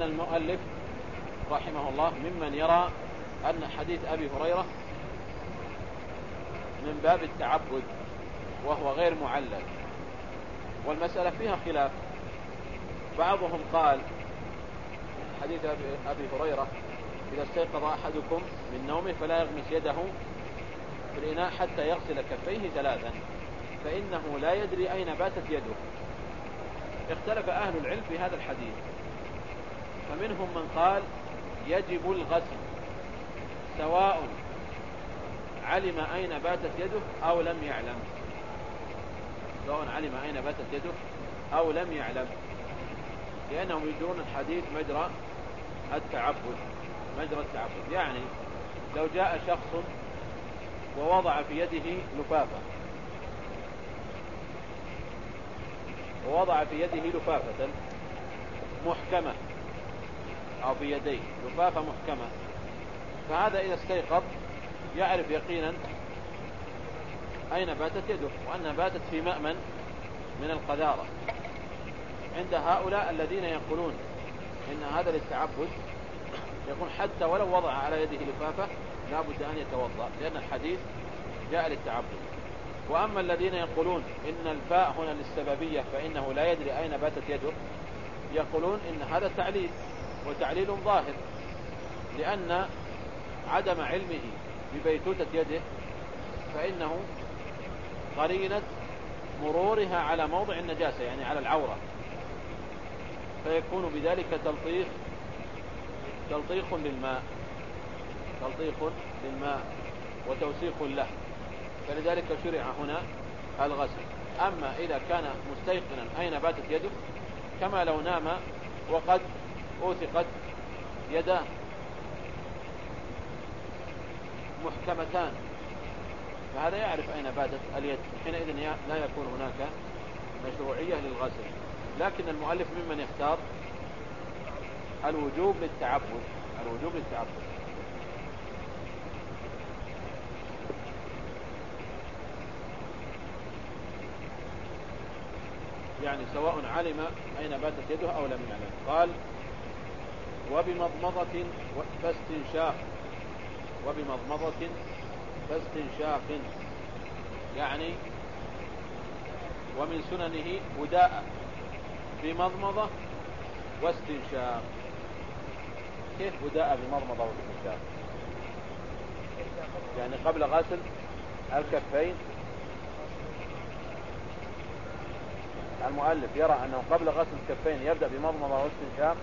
أن المؤلف رحمه الله ممن يرى أن حديث أبي هريرة من باب التعبد وهو غير معلل والمسألة فيها خلاف. بعضهم قال حديث أبي هريرة إذا استيقظ أحدكم من نومه فلا يغمس يده في الإناء حتى يغسل كفيه ثلاثا فإنه لا يدري أين باتت يده. اختلف أهل العلم في هذا الحديث. فمنهم من قال يجب الغسل سواء علم أين باتت يده أو لم يعلم. سواء علم أين باتت يده أو لم يعلم. لأنهم يجرون الحديث مجرى التعبد مجرى التعبد. يعني لو جاء شخص ووضع في يده لفافة ووضع في يده لفافة محكمة أو في يديه لفافة محكمة. فهذا إذا استيقظ يعرف يقينا أين باتت يده وأنها باتت في مأمن من القذارة. عند هؤلاء الذين يقولون إن هذا للتعبد يقول حتى ولو وضع على يده لفافة لا بد أن يتوضأ لأن الحديث جاء للتعبد. وأما الذين يقولون إن الفاء هنا للسببية فإنه لا يدري أين باتت يده يقولون إن هذا تعليل. وتعليل ظاهر لأن عدم علمه ببيتوتة يده فإنه قرينة مرورها على موضع النجاسة يعني على العورة. فيكون بذلك تلطيخ تلطيخ للماء تلطيخ للماء وتوسيخ له فلذلك شرع هنا الغسل. أما إذا كان مستيقنا أين باتت يده؟ كما لو نام وقد أوثقت يداه محكمتان. فهذا يعرف أين باتت اليد. حينئذ لا يكون هناك مشروعية للغسل. لكن المؤلف ممن يختار الوجوب للتعبد. الوجوب للتعبد. يعني سواء علم أين باتت يده أو لم يعلم. قال وبمضمضة فاستنشاق. وبمضمضة فاستنشاق. يعني ومن سننه بداء بمضمضة واستنشاق. كيف بداء بمضمضة واستنشاق؟ يعني قبل غسل الكفين. المؤلف يرى أنه قبل غسل الكفين يبدأ بمضمضة واستنشاق.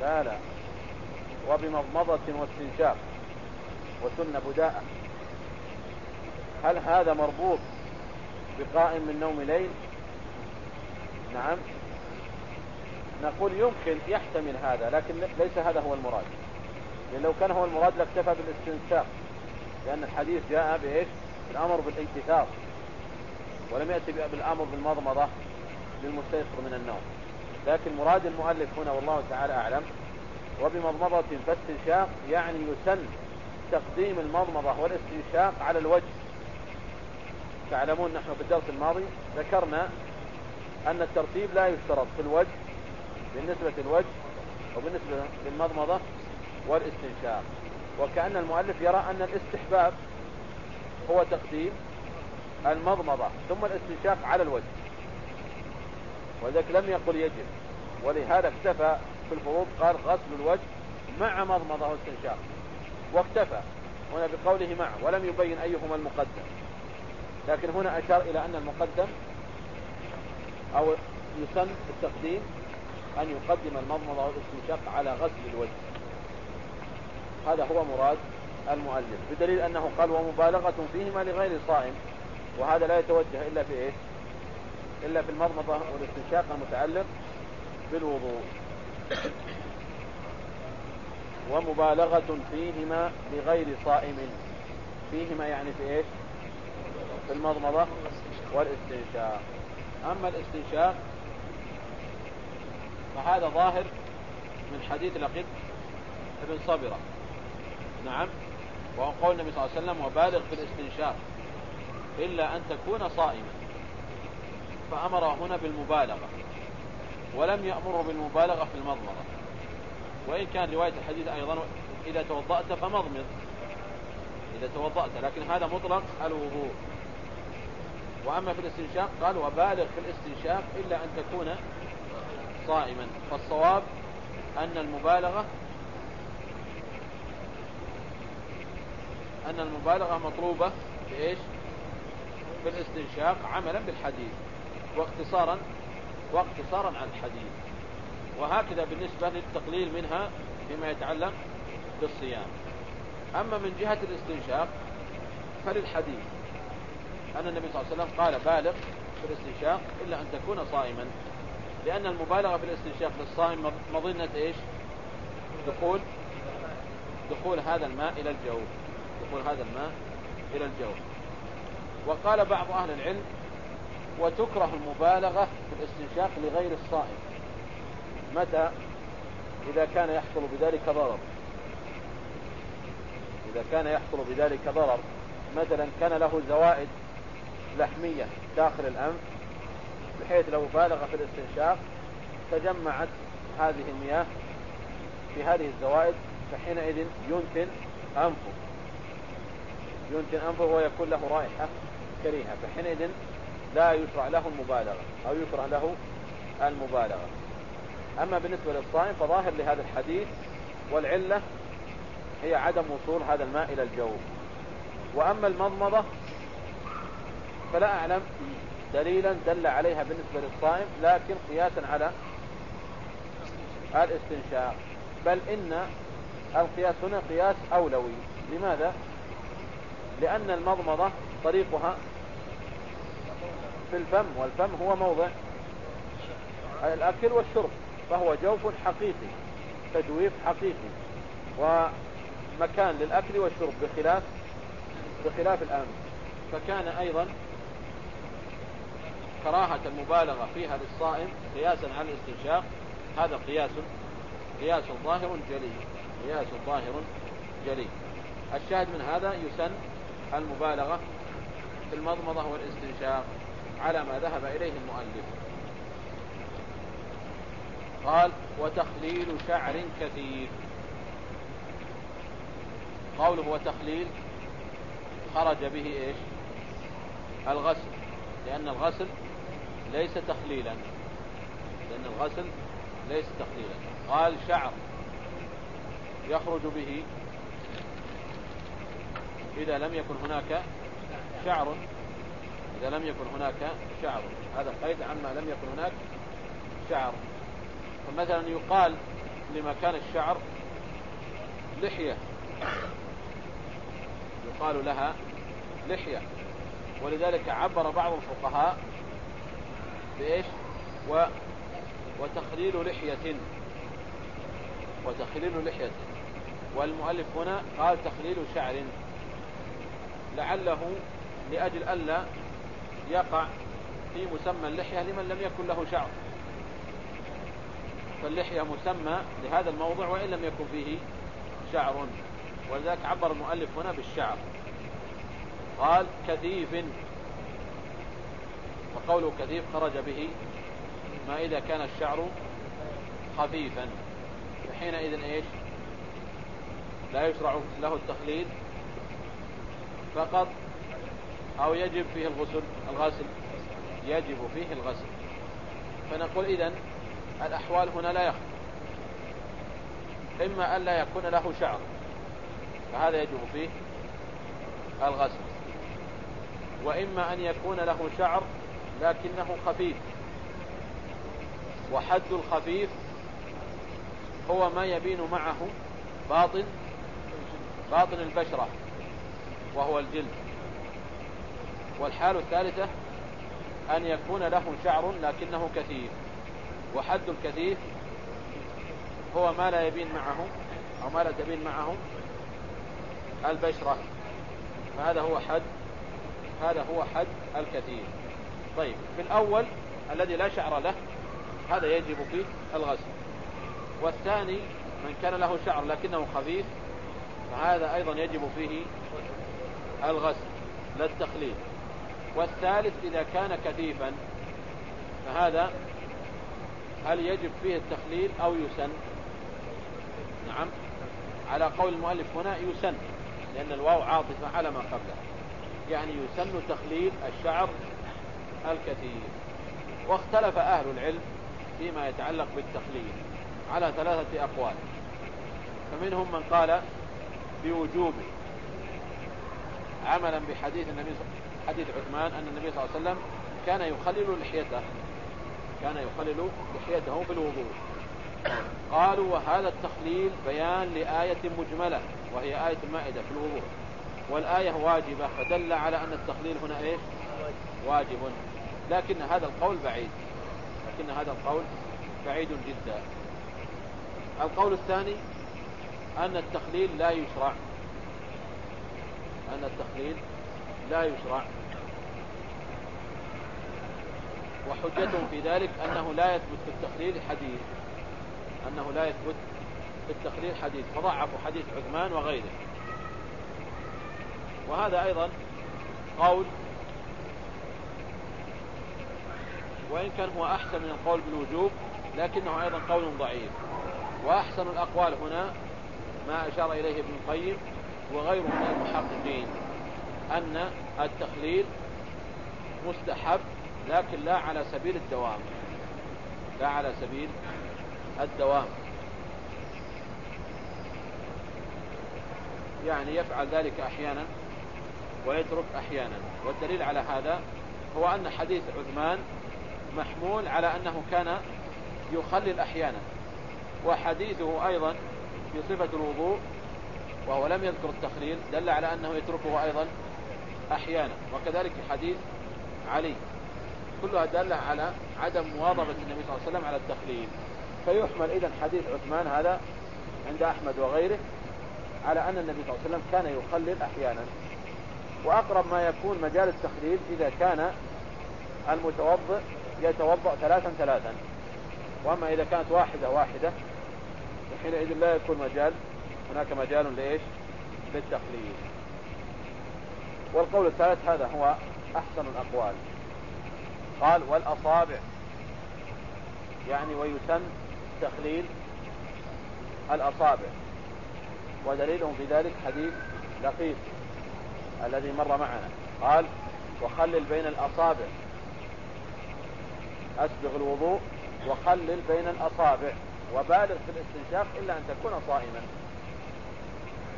لا لا. وبمضمضة واستنشاق وسن بداءة. هل هذا مربوط بقائم من نوم ليل؟ نعم. نقول يمكن يحتمل هذا لكن ليس هذا هو المراد. لأن لو كان هو المراد لاكتفى بالاستنشاق لأن الحديث جاء بإيش؟ الأمر بالانكسار. ولم يأتي بالأمر بالمضمضة للمستيقظ من النوم. لكن مراد المؤلف هنا والله تعالى أعلم وبمضمضة فاستنشاق يعني يسن تقديم المضمضة والاستنشاق على الوجه. تعلمون نحن في الدرس الماضي ذكرنا أن الترتيب لا يشترط في الوجه بالنسبة للوجه وبالنسبة للمضمضة والاستنشاق. وكأن المؤلف يرى أن الاستحباب هو تقديم المضمضة ثم الاستنشاق على الوجه. ولذلك لم يقل يجب. ولهذا اكتفى في الفروض قال غسل الوجه مع مضمضة واستنشاق واكتفى هنا بقوله مع ولم يبين أيهما المقدم. لكن هنا أشار إلى أن المقدم أو يسن التقديم أن يقدم المضمضة والاستنشاق على غسل الوجه. هذا هو مراد المؤلف. بدليل أنه قال ومبالغة فيهما لغير صائم وهذا لا يتوجه إلا في إيش؟ إلا في المضمضة والاستنشاق المتعلق بالوضوء. ومبالغة فيهما لغير صائم. فيهما يعني في إيش؟ في المضمضة والاستنشاق. أما الاستنشاق فهذا ظاهر من حديث لقيط ابن صبرة. نعم. وهو قول النبي صلى الله عليه وسلم وبالغ في الاستنشاق إلا أن تكون صائما. فأمر هنا بالمبالغة ولم يأمره بالمبالغة في المضمضة. وإن كان رواية الحديث أيضا إذا توضأت فمضمض إذا توضأت لكن هذا مطلق الوضوء. وأما في الاستنشاق قال وبالغ في الاستنشاق إلا أن تكون صائما. فالصواب أن المبالغة أن المبالغة مطلوبة في إيش في الاستنشاق عملا بالحديث. واقتصارا واقتصارا على الحديث. وهكذا بالنسبة للتقليل منها فيما يتعلق بالصيام. أما من جهة الاستنشاق فللحديث. أن النبي صلى الله عليه وسلم قال بالغ في الاستنشاق إلا أن تكون صائما. لأن المبالغة في الاستنشاق للصائم مظنة إيش؟ دخول دخول هذا الماء إلى الجو. دخول هذا الماء إلى الجو. وقال بعض أهل العلم وتكره المبالغة في الاستنشاق لغير الصائم. متى؟ إذا كان يحصل بذلك ضرر. إذا كان يحصل بذلك ضرر. مثلا كان له زوائد لحمية داخل الأنف بحيث لو بالغ في الاستنشاق تجمعت هذه المياه في هذه الزوائد فحينئذ ينتن أنفه. ينتن أنفه ويكون له رائحة كريهة. فحينئذ لا يشرع له المبالغة أو يكره له المبالغة. أما بالنسبة للصائم فظاهر لهذا الحديث والعلة هي عدم وصول هذا الماء إلى الجو. وأما المضمضة فلا أعلم دليلا دل عليها بالنسبة للصائم لكن قياسا على الاستنشاق. بل إن القياس هنا قياس أولوي. لماذا؟ لأن المضمضة طريقها في الفم والفم هو موضع الأكل والشرب فهو جوف حقيقي تجويف حقيقي ومكان للأكل والشرب بخلاف بخلاف الآن. فكان أيضا كراهة المبالغة فيها للصائم قياسا على الاستنشاق هذا قياس قياس ظاهر جلي قياس ظاهر جلي. الشاهد من هذا يسن المبالغة في المضمضة والاستنشاق. على ما ذهب إليه المؤلف. قال وتخليل شعر كثير. قوله وتخليل خرج به إيش؟ الغسل. لأن الغسل ليس تخليلا. لأن الغسل ليس تخليلا. قال شعر يخرج به إذا لم يكن هناك شعر إذا لم يكن هناك شعر. هذا قيد عما لم يكن هناك شعر. فمثلا يقال لمكان الشعر لحية. يقال لها لحية. ولذلك عبر بعض الفقهاء بإيش؟ و وتخليل لحية. وتخليل لحية. والمؤلف هنا قال تخليل شعر. لعله لأجل ألا يقع في مسمى اللحية لمن لم يكن له شعر. فاللحية مسمى لهذا الموضع وإن لم يكن فيه شعر. ولذلك عبر المؤلف هنا بالشعر. قال كثيف. وقوله كثيف خرج به ما إذا كان الشعر خفيفا. فحينئذ إيش؟ لا يشرع له التخليد فقط أو يجب فيه الغسل الغسل يجب فيه الغسل. فنقول إذن الأحوال هنا لا يخفى إما أن لا يكون له شعر فهذا يجب فيه الغسل. وإما أن يكون له شعر لكنه خفيف. وحد الخفيف هو ما يبين معه باطن باطن البشرة وهو الجلد. والحال الثالثة أن يكون له شعر لكنه كثيف وحد الكثيف هو ما لا يبين معه أو ما لا تبين معه البشرة فهذا هو حد هذا هو حد الكثير طيب في الأول الذي لا شعر له هذا يجب فيه الغسل. والثاني من كان له شعر لكنه خفيف فهذا أيضا يجب فيه الغسل لا التخليل والثالث إذا كان كثيفا فهذا هل يجب فيه التخليل أو يسن؟ نعم. على قول المؤلف هنا يسن لأن الواو عاطفة على ما قبله. يعني يسن تخليل الشعر الكثير. واختلف أهل العلم فيما يتعلق بالتخليل على ثلاثة أقوال. فمنهم من قال بوجوبه عملا بحديث النبي حديث عثمان أن النبي صلى الله عليه وسلم كان يخلل لحيته. كان يخلل لحيته في الوضوء قالوا وهذا التخليل بيان لآية مجملة وهي آية المائدة في الوضوء. والآية واجبة فدل على أن التخليل هنا إيش؟ واجب. لكن هذا القول بعيد. لكن هذا القول بعيد جدا. القول الثاني أن التخليل لا يشرع. أن التخليل لا يشرع. وحجتهم في ذلك أنه لا يثبت في التخليل حديث. أنه لا يثبت في التخليل حديث. فضعفوا حديث عثمان وغيره. وهذا أيضا قول وإن كان هو أحسن من القول بالوجوب لكنه أيضا قول ضعيف. وأحسن الأقوال هنا ما أشار إليه ابن القيم وغيره من المحققين. أن التخليل مستحب لكن لا على سبيل الدوام. لا على سبيل الدوام. يعني يفعل ذلك أحيانا ويترك أحيانا. والدليل على هذا هو أن حديث عثمان محمول على أنه كان يخلل أحيانا وحديثه أيضا في صفة الوضوء وهو لم يذكر التخليل دل على أنه يتركه أيضا أحيانا. وكذلك حديث علي. كلها دالة على عدم مواظبة النبي صلى الله عليه وسلم على التخليل. فيحمل إذا حديث عثمان هذا عند أحمد وغيره على أن النبي صلى الله عليه وسلم كان يخلل أحيانا. وأقرب ما يكون مجال التخليل إذا كان المتوضئ يتوضأ ثلاثا ثلاثا. وأما إذا كانت واحدة واحدة حينئذ لا يكون مجال. هناك مجال لإيش؟ للتخليل. والقول الثالث هذا هو أحسن الأقوال. قال والأصابع. يعني ويسن تخليل الأصابع. ودليلهم في ذلك حديث لقيط الذي مر معنا. قال وخلل بين الأصابع. أسبغ الوضوء. وخلل بين الأصابع. وبالغ في الاستنشاق إلا أن تكون صائما.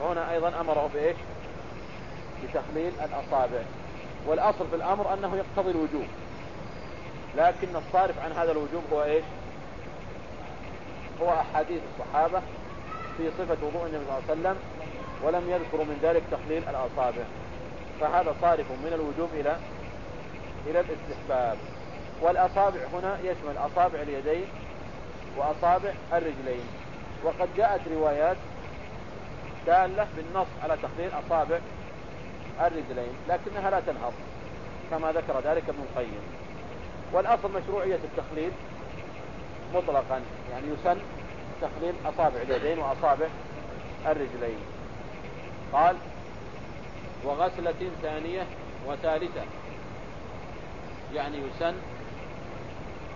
هنا أيضا أمره بإيش؟ بتخليل الأصابع. والأصل في الأمر أنه يقتضي الوجوب. لكن الصارف عن هذا الوجوب هو إيش؟ هو أحاديث الصحابة في صفة وضوء النبي صلى الله عليه وسلم ولم يذكروا من ذلك تخليل الأصابع. فهذا صارف من الوجوب إلى إلى الاستحباب. والأصابع هنا يشمل أصابع اليدين وأصابع الرجلين. وقد جاءت روايات دالة بالنص على تخليل أصابع الرجلين لكنها لا تنهض كما ذكر ذلك ابن القيم. والأصل مشروعية التخليل مطلقا يعني يسن تخليل أصابع اليدين وأصابع الرجلين. قال وغسلة ثانية وثالثة يعني يسن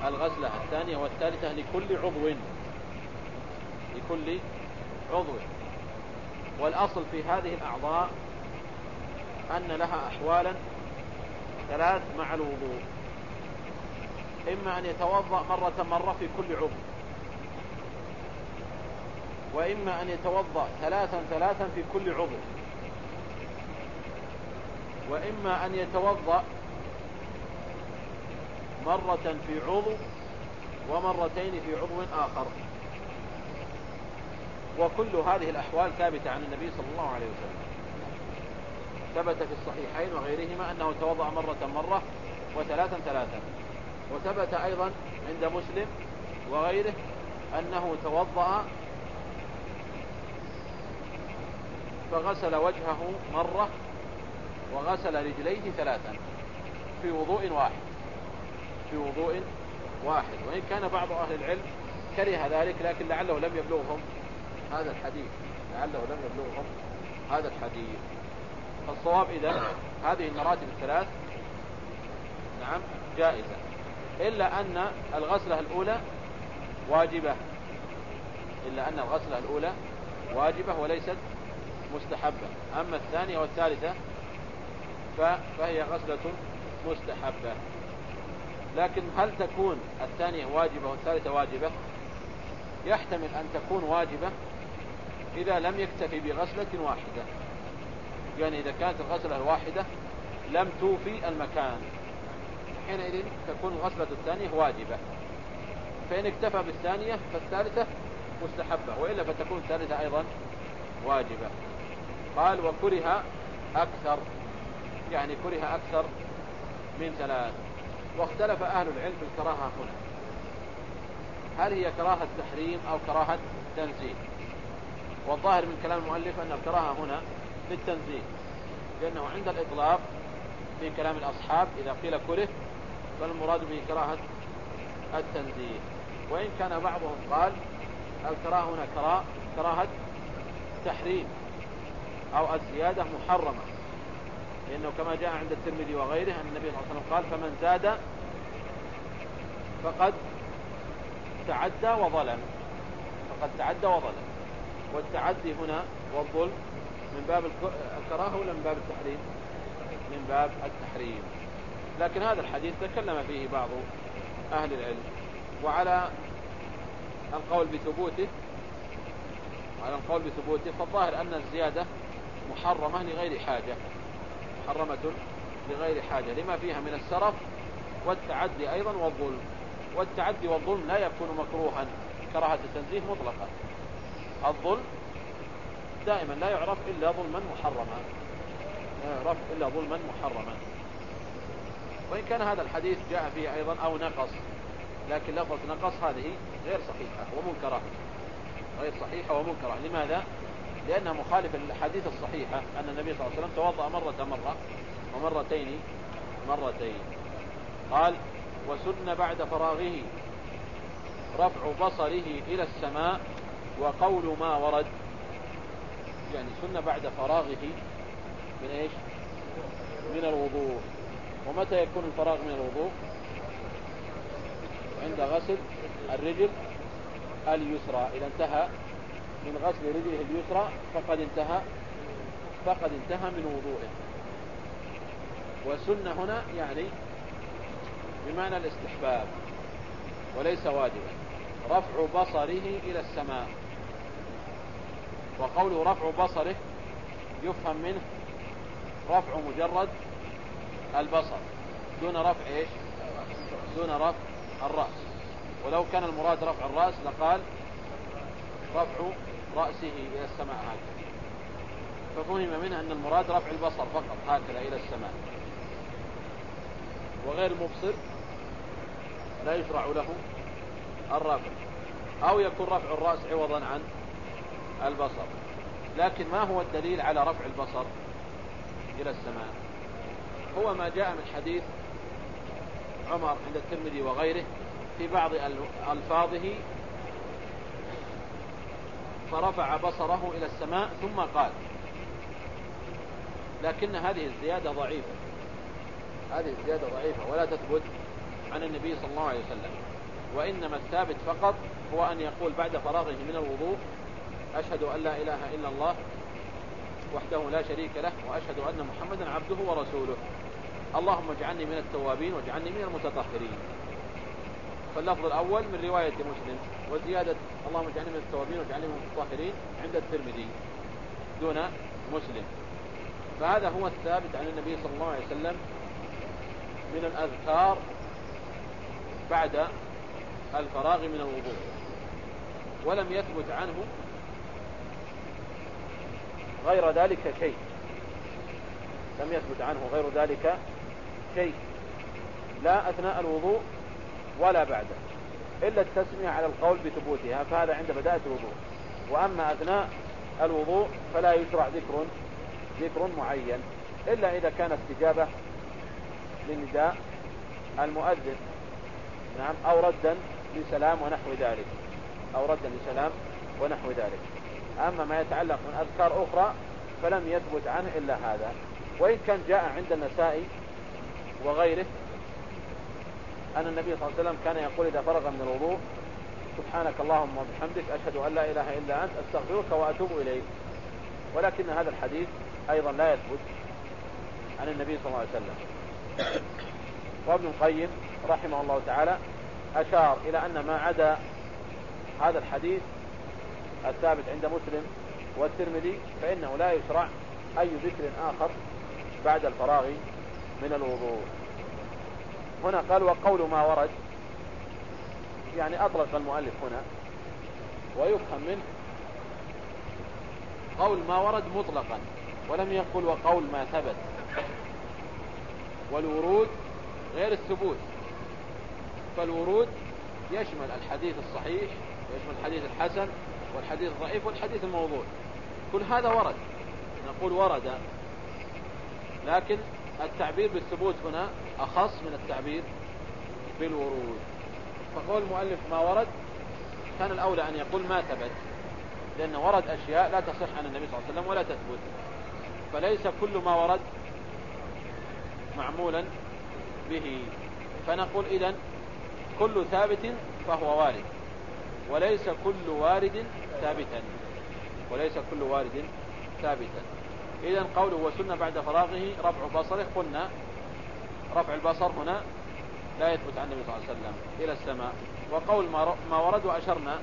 الغسلة الثانية والثالثة لكل عضو لكل عضو. والأصل في هذه الأعضاء أن لها أحوالا ثلاث مع الوضوء. إما أن يتوضأ مرة مرة في كل عضو. وإما أن يتوضأ ثلاثا ثلاثا في كل عضو. وإما أن يتوضأ مرة في عضو ومرتين في عضو آخر. وكل هذه الأحوال ثابتة عن النبي صلى الله عليه وسلم. ثبت في الصحيحين وغيرهما أنه توضأ مرة مرة وثلاثا ثلاثا. وثبت أيضا عند مسلم وغيره أنه توضأ فغسل وجهه مرة وغسل رجليه ثلاثا في وضوء واحد. في وضوء واحد. وإن كان بعض أهل العلم كره ذلك لكن لعله لم يبلغهم هذا الحديث. لعله لم يبلغهم هذا الحديث. فالصواب إذا هذه المراتب الثلاث نعم جائزة. إلا أن الغسلة الأولى واجبة. إلا أن الغسلة الأولى واجبة وليست مستحبة. أما الثانية والثالثة فهي غسلة مستحبة. لكن هل تكون الثانية واجبة والثالثة واجبة؟ يحتمل أن تكون واجبة إذا لم يكتفي بغسلة واحدة. يعني إذا كانت الغسلة الواحدة لم توفي المكان. حينئذ تكون الغسلة الثانية واجبة. فإن اكتفى بالثانية فالثالثة مستحبة وإلا فتكون الثالثة أيضا واجبة. قال وكره أكثر يعني كره أكثر من ثلاث. واختلف أهل العلم في الكراهة هنا. هل هي كراهة تحريم أو كراهة تنزيه؟ والظاهر من كلام المؤلف أن الكراهة هنا للتنزيه لأنه عند الإطلاق في كلام الأصحاب إذا قيل كره فالمراد به كراهة التنزيه. وإن كان بعضهم قال الكراهة هنا كراهة, كراهة تحريم أو الزيادة محرمة. لأنه كما جاء عند الترمذي وغيره أن النبي صلى الله عليه وسلم قال فمن زاد فقد تعدى وظلم. فقد تعدى وظلم. والتعدي هنا والظلم من باب الكراهة ولا من باب التحريم؟ من باب التحريم. لكن هذا الحديث تكلم فيه بعض أهل العلم. وعلى القول بثبوته وعلى القول بثبوته فالظاهر أن الزيادة محرمة لغير حاجة. محرمة لغير حاجة. لما فيها من السرف والتعدي أيضا والظلم. والتعدي والظلم لا يكون مكروها. كراهة التنزيه مطلقا الظلم دائما لا يعرف إلا ظلما محرما. لا يعرف إلا ظلما محرما. وإن كان هذا الحديث جاء فيه أيضا أو نقص لكن لفظ نقص هذه غير صحيحة ومنكرة. غير صحيحة ومنكرة. لماذا؟ لأنها مخالفة للحديث الصحيحة أن النبي صلى الله عليه وسلم توضأ مرة مرة ومرتين مرتين. قال وسن بعد فراغه رفع بصره إلى السماء وقول ما ورد. يعني سن بعد فراغه من إيش؟ من الوضوء. ومتى يكون الفراغ من الوضوء؟ عند غسل الرجل اليسرى. إذا انتهى من غسل رجله اليسرى فقد انتهى فقد انتهى من وضوءه وسنة هنا يعني بمعنى الاستحباب وليس واجبا. رفع بصره إلى السماء. وقوله رفع بصره يفهم منه رفع مجرد البصر دون رفع إيش؟ دون رفع الرأس. ولو كان المراد رفع الرأس لقال رفع رأسه إلى السماء هكذا. ففهم منه أن المراد رفع البصر فقط هكذا إلى السماء. وغير المبصر لا يشرع له الرفع. أو يكون رفع الرأس عوضا عن البصر. لكن ما هو الدليل على رفع البصر إلى السماء؟ هو ما جاء من حديث عمر عند الترمذي وغيره في بعض ألفاظه فرفع بصره إلى السماء ثم قال. لكن هذه الزيادة ضعيفة. هذه الزيادة ضعيفة ولا تثبت عن النبي صلى الله عليه وسلم. وإنما الثابت فقط هو أن يقول بعد فراغه من الوضوء أشهد أن لا إله إلا الله وحده لا شريك له وأشهد أن محمدا عبده ورسوله. اللهم اجعلني من التوابين واجعلني من المتطهرين. فاللفظ الأول من رواية مسلم وزيادة اللهم اجعلني من التوابين واجعلني من المتطهرين عند الترمذي دون مسلم. فهذا هو الثابت عن النبي صلى الله عليه وسلم من الأذكار بعد الفراغ من الوضوء ولم يثبت عنه غير ذلك شيء. لم يثبت عنه غير ذلك شيء. لا أثناء الوضوء ولا بعده. إلا التسمية على القول بثبوتها فهذا عند بداية الوضوء. وأما أثناء الوضوء فلا يشرع ذكر ذكر معين. إلا إذا كان استجابة لنداء المؤذن. نعم أو ردا لسلام ونحو ذلك. أو ردا لسلام ونحو ذلك. أما ما يتعلق من أذكار أخرى فلم يثبت عنه إلا هذا. وإن كان جاء عند النسائي وغيره أن النبي صلى الله عليه وسلم كان يقول إذا فرغ من الوضوء سبحانك اللهم وبحمدك أشهد أن لا إله إلا أنت أستغفرك وأتوب إليك. ولكن هذا الحديث أيضا لا يثبت عن النبي صلى الله عليه وسلم. وابن القيم رحمه الله تعالى أشار إلى أن ما عدا هذا الحديث الثابت عند مسلم والترمذي فإنه لا يشرع أي ذكر آخر بعد الفراغ من الوضوء. هنا قال وقول ما ورد يعني أطلق المؤلف هنا ويفهم منه قول ما ورد مطلقا ولم يقل وقول ما ثبت. والورود غير الثبوت. فالورود يشمل الحديث الصحيح ويشمل الحديث الحسن والحديث الضعيف والحديث الموضوع كل هذا ورد. نقول ورد. لكن التعبير بالثبوت هنا أخص من التعبير بالورود. فقول المؤلف ما ورد؟ كان الأولى أن يقول ما ثبت. لأن ورد أشياء لا تصح عن النبي صلى الله عليه وسلم ولا تثبت. فليس كل ما ورد معمولا به. فنقول إذن كل ثابت فهو وارد. وليس كل وارد ثابتا وليس كل وارد ثابتا. إذا قوله وسنة بعد فراغه رفع بصره قلنا رفع البصر هنا لا يثبت عن النبي صلى الله عليه وسلم إلى السماء. وقول ما ورد وأشرنا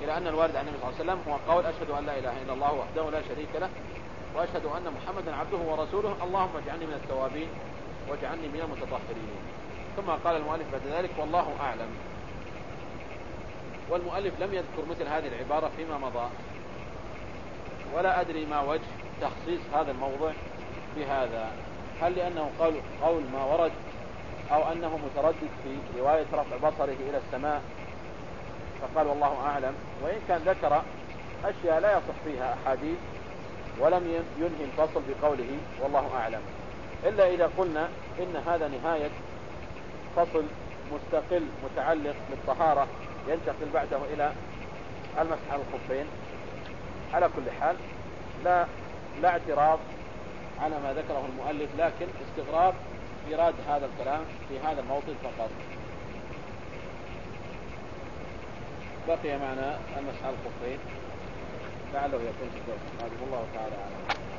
إلى أن الوارد عن النبي صلى الله عليه وسلم هو قول أشهد أن لا إله إلا الله وحده لا شريك له وأشهد أن محمدا عبده ورسوله. اللهم اجعلني من التوابين واجعلني من المتطهرين. ثم قال المؤلف بعد ذلك والله أعلم. والمؤلف لم يذكر مثل هذه العبارة فيما مضى. ولا أدري ما وجه تخصيص هذا الموضع بهذا. هل لأنه قول, قول ما ورد أو أنه متردد في رواية رفع بصره إلى السماء؟ فقال والله أعلم. وإن كان ذكر أشياء لا يصح فيها أحاديث ولم ينهي الفصل بقوله والله أعلم. إلا إذا قلنا إن هذا نهاية فصل مستقل متعلق بالطهارة ينتقل بعده إلى المسح على الخفين. على كل حال لا لا اعتراض على ما ذكره المؤلف لكن استغراب إيراد هذا الكلام في هذا الموطن فقط. بقي معنا المسح على الخفين. لعله يكون في الدرس. هذه الله تعالى. أعلم